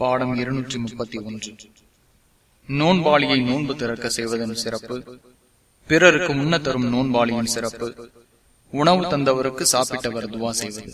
பாடம் இருநூற்றி முப்பத்தி ஒன்று. நோன்பாளியை நோன்பு திறக்க செய்வதன் சிறப்பு பிறருக்கு முன்ன தரும் நோன்பாளியின் சிறப்பு உணவு தந்தவருக்கு சாப்பிட்டவர் துவா செய்வது.